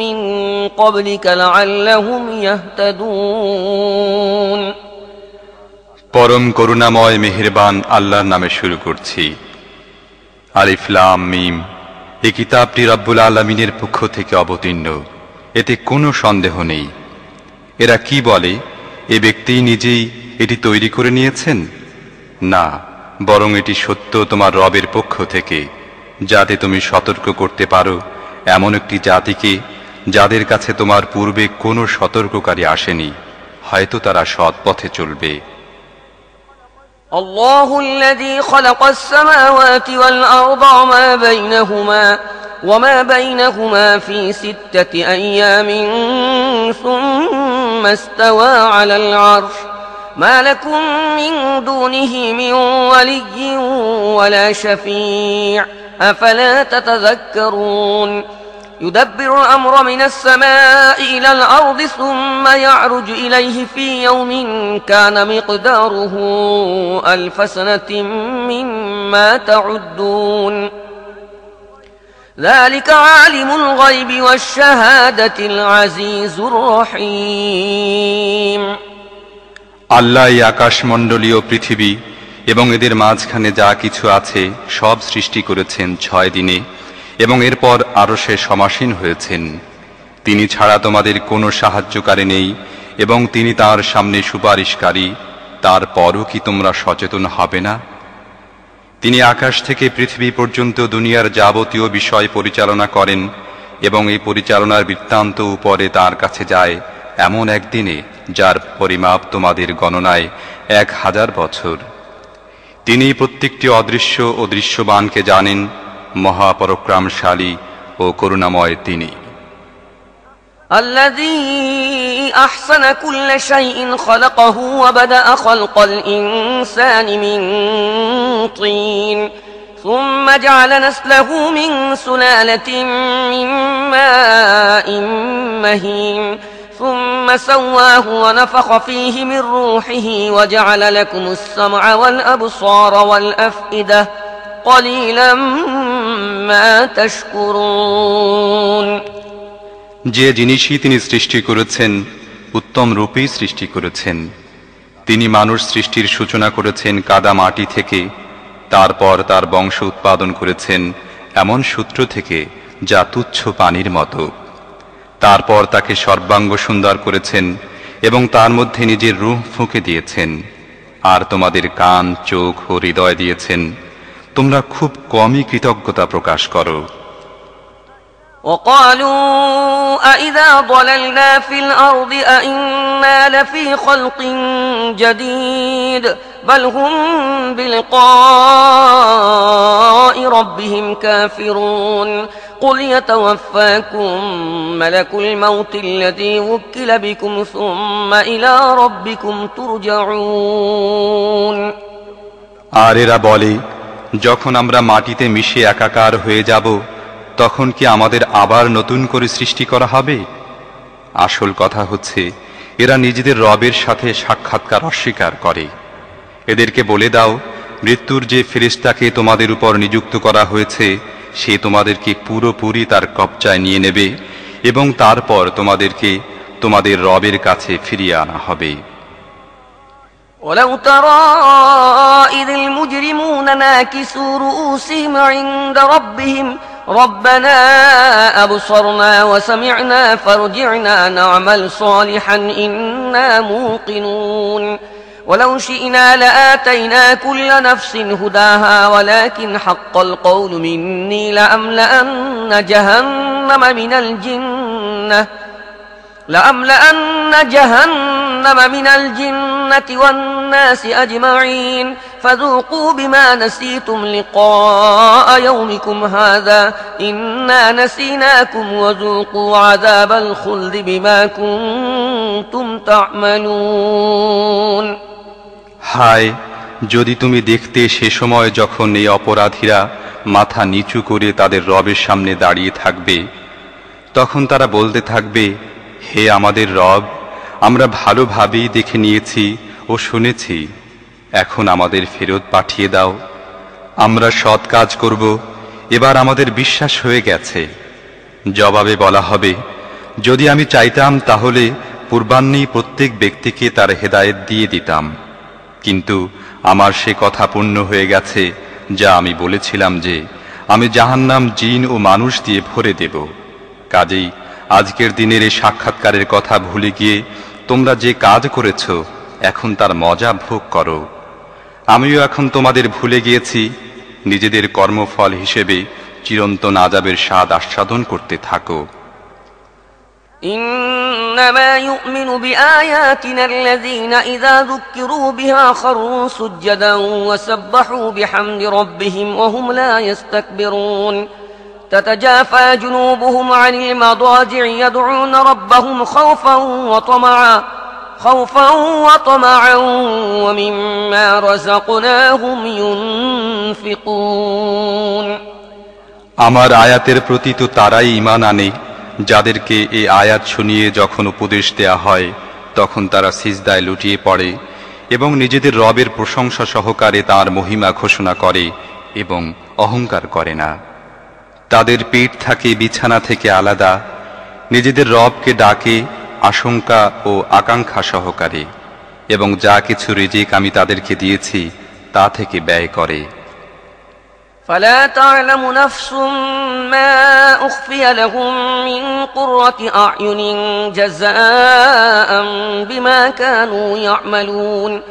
من قبلك لعلهم يهتدون পরম করুণাময় মেহেরবান আল্লাহর নামে শুরু করছি আলিফলাম মিম এই কিতাবটি রব্বুল আলমিনের পক্ষ থেকে অবতীর্ণ এতে কোনো সন্দেহ নেই এরা কি বলে এ ব্যক্তি নিজেই এটি তৈরি করে নিয়েছেন না বরং এটি সত্য তোমার রবের পক্ষ থেকে যাতে তুমি সতর্ক করতে পারো এমন একটি জাতিকে যাদের কাছে তোমার পূর্বে কোনো সতর্ককারী আসেনি হয়তো তারা সৎ পথে চলবে الله الذي خلق السماوات والأرض وما بينهما وما بينهما في ستة أيام ثم استوى على العرش ما لكم من دونه من ولي ولا شفيع أفلا تتذكرون يدبر الأمر من السماء إلى الأرض ثم يعرج إليه في يوم كان مقداره ألف سنة مما تعدون ذلك عالم الغيب والشهادة العزيز الرحيم আল্লাহ এই আকাশমণ্ডলীয় পৃথিবী এবং এদের মাঝখানে যা কিছু আছে সব সৃষ্টি করেছেন ছয় দিনে এবং এরপর আরও সে সমাসীন হয়েছেন। তিনি ছাড়া তোমাদের কোনো সাহায্যকারী নেই, এবং তিনি তার সামনে সুপারিশকারী, তারপরও কি তোমরা সচেতন হবে না? তিনি আকাশ থেকে পৃথিবী পর্যন্ত দুনিয়ার যাবতীয় বিষয় পরিচালনা করেন, এবং এই পরিচালনার বৃত্তান্ত উপরে তার কাছে যায় এমন একদিনে, যার পরিমাপ তোমাদের গণনায় এক হাজার বছর। তিনি প্রত্যেকটি অদৃশ্য ও দৃশ্যবানকে জানেন মহাপরক্রমশালী ও করুণাময় তিনি الذي أحسن كل شيء خلقه وبدأ خلق الإنسان من طين ثم جعل نسله من سلالة من ماء مهين ثم سواه ونفخ فيه من روحه وجعل لكم السمع والأبصار والأفئدة قليلا ما تشكرون যে জিনিসই তিনি সৃষ্টি করেছেন, উত্তম রূপেই সৃষ্টি করেছেন। তিনি মানুষ সৃষ্টির সূচনা করেছেন কাদা মাটি থেকে, তারপর তার বংশ উৎপাদন করেছেন এমন সূত্র থেকে, যা তুচ্ছ পানির মতো। তারপর তাকে সর্বাঙ্গ সুন্দর করেছেন এবং তার মধ্যে নিজের রূহ ফুঁকে দিয়েছেন, আর তোমাদের কান, চোখ ও হৃদয় দিয়েছেন। তোমরা খুব কমই কৃতজ্ঞতা প্রকাশ করো وقالوا أئذا ضللنا في الأرض أئنا لفي خلق جديد بل هم بلقاء ربهم كافرون قل يتوفاكم ملك الموت الذي وكل بكم ثم إلى ربكم ترجعون আর এরা বলে যখন আমরা মাটিতে মিশে একাকার হয়ে যাব, তখন কি আমাদের আবার নতুন করে সৃষ্টি করা হবে? আসল কথা হচ্ছে, এরা নিজেদের রবের সাথে সাক্ষাৎকার অস্বীকার করে। এদেরকে বলে দাও, মৃত্যুর যে ফেরিস্তাকে তোমাদের উপর নিযুক্ত করা হয়েছে, সে তোমাদেরকে পুরোপুরি তার কবজায় নিয়ে নেবে এবং তারপর তোমাদেরকে তোমাদের রবের কাছে ফিরিয়ে আনা হবে। ولو ترى إذ المجرمون ناكسوا رؤوسهم عند ربهم ربنا أبصرنا وسمعنا فارجعنا نعمل صالحا إنا موقنون ولو شئنا لآتينا كل نفس هداها ولكن حق القول مني لأملأن جهنم من الجنة لأملأن جهنم من الجنة والناس والناس أجمعين فذوقوا بما نسيتم لقاء يومكم هذا إنا نسيناكم وذوقوا عذاب الخلد بما كنتم تعملون হায় যদি তুমি দেখতে সে সময় যখন এই অপরাধীরা মাথা নিচু করে তাদের রবের সামনে দাঁড়িয়ে থাকবে তখন তারা বলতে থাকবে হে আমাদের রব আমরা ভালোভাবেই দেখে নিয়েছি ও শুনেছি, এখন আমাদের ফেরত পাঠিয়ে দাও। আমরা সৎ কাজ করব। এবার আমাদের বিশ্বাস হয়ে গেছে। জবাবে বলা হবে, যদি আমি চাইতাম তাহলে পূর্বাহ্নেই প্রত্যেক ব্যক্তিকে তার হেদায়েত দিয়ে দিতাম। কিন্তু আমার সে কথা পূর্ণ হয়ে গেছে, যা আমি বলেছিলাম যে, আমি জাহান্নাম জিন ও মানুষ দিয়ে ভরে দেব। কাজেই আজকের দিনের এই সাক্ষাৎকারের কথা ভুলে গিয়ে তোমরা যে কাজ করেছ এখন তার মজা ভোগ করো আমিও এখন তোমাদের ভুলে গিয়েছি নিজেদের কর্মফল হিসেবে চিরন্তন আজাবের স্বাদ আস্বাদন করতে থাকো إنما يؤمن بآياتنا الذين إذا ذكروا بها خروا سجدا وسبحوا بحمد ربهم وهم لا يستكبرون تتجافى جنوبهم عن المضاجع يدعون ربهم خوفا وطمعا خوفا وطمعا ومما رزقناهم ينفقون আমার আয়াতের প্রতি তো তারাই ইমান আনে যাদেরকে এই আয়াত শুনিয়ে যখন উপদেশ দেয়া হয় তখন তারা সিজদায় লুটিয়ে পড়ে এবং নিজেদের রবের প্রশংসা সহকারে তার মহিমা ঘোষণা করে এবং অহংকার করে না তাদের পিঠ থাকে বিছানা থেকে আলাদা নিজেদের রবকে ডাকে আশঙ্কা ও আকাঙ্ক্ষা সহকারে এবং যা কিছু রিজিক আমি তাদেরকে দিয়েছি তা থেকে ব্যয় করে فلا تعلم نفس ما أخفي لهم من قرة أعين جزاء بما كانوا يعملون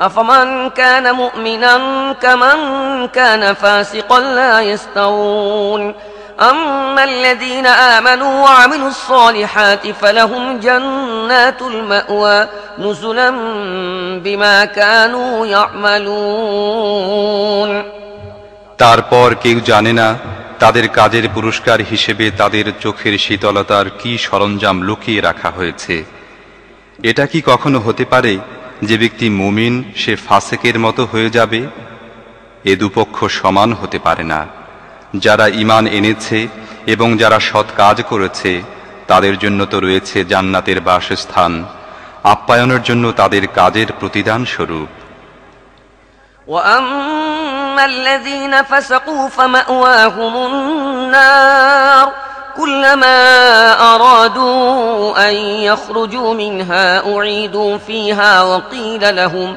أفمن كان مؤمنا كمن كان فاسقا لا يستوون أما الذين آمنوا وعملوا الصالحات فلهم جنات المأوى نزلا بما كانوا يعملون তারপর কেউ জানে না তাদের কাজের পুরস্কার হিসেবে তাদের চোখের শীতলতার কি সরঞ্জাম লুকিয়ে রাখা হয়েছে এটা কি কখনো হতে পারে যে ব্যক্তি মুমিন সে ফাসেকের মতো হয়ে যাবে এ দুপক্ষ সমান হতে পারে না যারা ইমান এনেছে এবং যারা সৎ কাজ করেছে তাদের জন্য তো রয়েছে জান্নাতের বাসস্থান আপ্যায়নের জন্য তাদের কাজের প্রতিদান স্বরূপ وأما الذين فسقوا فمأواهم النار كلما أرادوا أن يخرجوا منها أعيدوا فيها وقيل لهم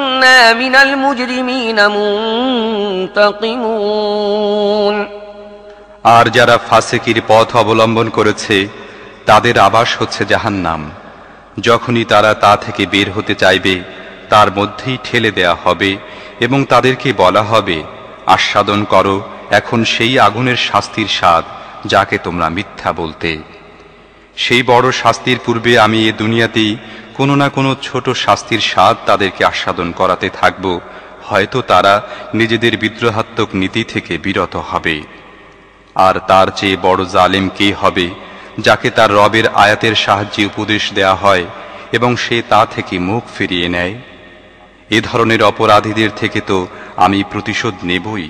إنا من المجرمين منتقمون আর যারা ফাসেকির পথ অবলম্বন করেছে তাদের আবাস হচ্ছে জাহান্নাম যখনই তারা তা থেকে বের হতে চাইবে তার মধ্যেই ঠেলে দেয়া হবে এবং তাদেরকে বলা হবে আস্বাদন করো এখন সেই আগুনের শাস্তির স্বাদ যাকে তোমরা মিথ্যা বলতে সেই বড় শাস্তির পূর্বে আমি এ দুনিয়াতেই কোনো না কোনো ছোট শাস্তির স্বাদ তাদেরকে আস্বাদন করাতে থাকব, হয়তো তারা নিজেদের বিদ্রোহাত্মক নীতি থেকে বিরত হবে। আর তার চেয়ে বড় জালেম কে হবে, যাকে তার রবের আয়াতের সাহায্যে উপদেশ দেয়া হয় এবং সে তা থেকে মুখ ফিরিয়ে নেয়? এ ধরনের অপরাধীদের থেকে তো আমি প্রতিশোধ নেবই।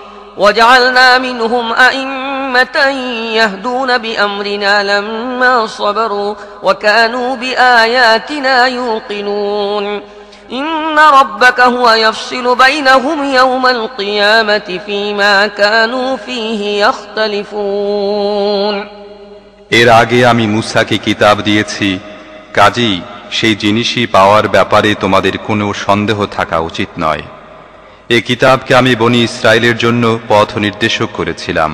وجعلنا منهم أئمة أئمة يهدون بأمرنا لما صبروا وكانوا بآياتنا يوقنون إن ربك هو يفصل بينهم يوم القيامة فيما كانوا فيه يختلفون এর আগে আমি মুসাকে কিতাব দিয়েছি কাজেই সেই জিনিসই পাওয়ার ব্যাপারে তোমাদের কোনো সন্দেহ থাকা উচিত নয় এ কিতাবকে আমি বনি ইসরায়েলের জন্য পথ নির্দেশক করেছিলাম।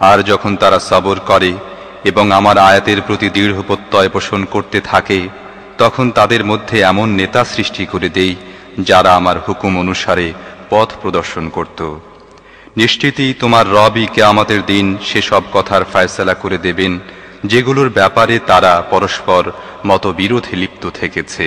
আর যখন তারা সবর করে এবং আমার আয়াতের প্রতি দৃঢ় প্রত্যয় পোষণ করতে থাকে, তখন তাদের মধ্যে এমন নেতা সৃষ্টি করে দেই, যারা আমার হুকুম অনুসারে পথ প্রদর্শন করত। নিশ্চিতই তোমার রবই কেয়ামতের দিন সেসব কথার ফায়সালা করে দেবেন, যেগুলোর ব্যাপারে তারা পরস্পর মতবিরোধে লিপ্ত থেকেছে।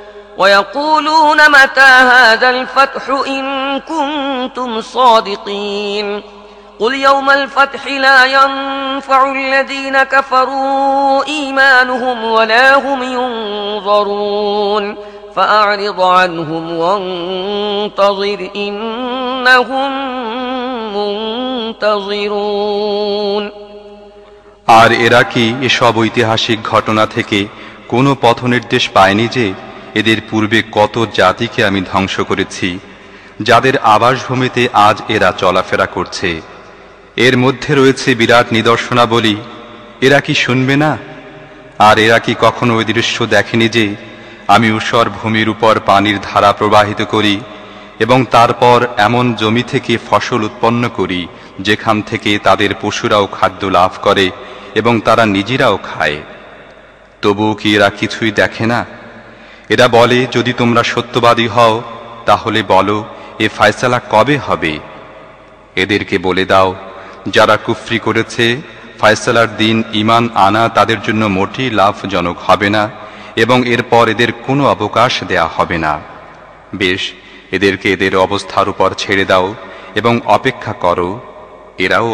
ويقولون متى هذا الفتح إن كنتم صادقين قل يوم الفتح لا ينفع الذين كفروا إيمانهم ولا هم ينظرون فأعرض عنهم وانتظر إنهم منتظرون আর এরা কি এসব ঐতিহাসিক ঘটনা থেকে কোনো পথনির্দেশ পায়নি যে এদের পূর্বে কত জাতিকে আমি ধ্বংস করেছি, যাদের আবাসভূমিতে আজ এরা চলাফেরা করছে। এর মধ্যে রয়েছে বিরাট নিদর্শনাবলী। এরা কি শুনবে না? আর এরা কি কখনো ওই দৃশ্য দেখেনি যে আমি ঊষর ভূমির উপর পানির ধারা প্রবাহিত করি এবং তারপর এমন জমি থেকে ফসল উৎপন্ন করি, যেখান থেকে তাদের পশুরাও খাদ্য লাভ করে এবং তারা নিজেরাও খায়। তবুও কি এরা কিছুই দেখে না? এরা বলে, যদি তোমরা সত্যবাদী হও, তাহলে বলো, এ ফায়সালা কবে হবে? এদেরকে বলে দাও, যারা কুফরি করেছে, ফায়সালার দিন ইমান আনা তাদের জন্য মোটেই লাভজনক হবে না, এবং এরপর এদের কোনো অবকাশ দেয়া হবে না। বেশ, এদেরকে এদের অবস্থার উপর ছেড়ে দাও এবং অপেক্ষা করো, এরাও